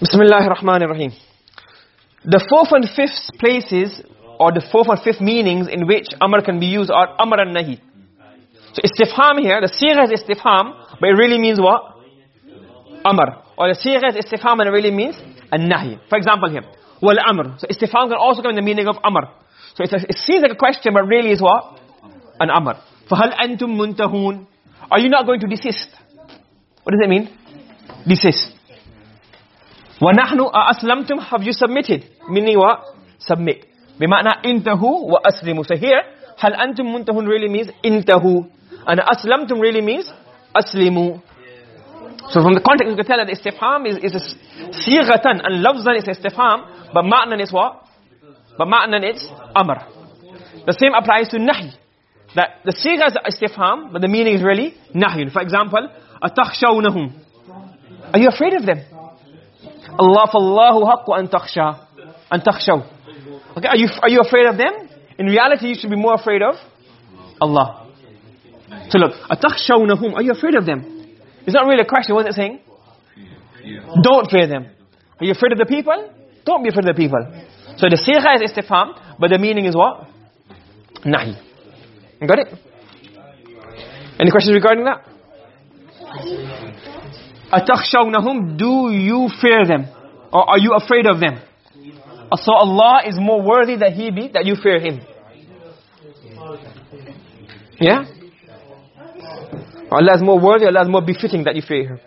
Bismillahir Rahmanir Rahim. The fourth and fifth places or the fourth and fifth meanings in which amr can be used are amr and nahi. So istifham here, the sigha is istifham, but it really means what? Amr. Or the sigha is istifham and it really means an-nahi. For example here, wal amr. So istifham can also come in the meaning of amr. So a, it seems like a question but really is what? An amr. فَهَلْ أَنْتُمْ مُنْتَهُونَ Are you not going to desist? What does it mean? Desist. وَنَحْنُ أَأَسْلَمْتُمْ Have you submitted? Meaning what? Submit. بمعنى انتهوا وأسلموا. So here, هل أنتم منتهون really means انتهوا. And أسلمتم really means أسلموا. So from the context you can tell that istifham is, is a sighatan and lafzan is istifham, but ma'nan is what? But ma'nan is amr. The same applies to nahi. That the sigha is istifham, but the meaning is really nahi. For example, أَتَخْشَوْنَهُمْ Are you afraid of them? Allah fallahu haqqu an takhsha. An takhshaw. Okay are you are you afraid of them? In reality you should be more afraid of Allah. So look atakhshawnahum are you afraid of them? It's not really a question what is it saying? Don't fear them. Are you afraid of the people? Don't be afraid of the people. So the sigha is istifham but the meaning is what? Nahi. Got it? Any questions regarding that? Atakhshawnahum do you fear them? Or are you afraid of them? So Allah is more worthy that He be, that you fear Him. Yeah? Allah is more worthy, Allah is more befitting that you fear Him.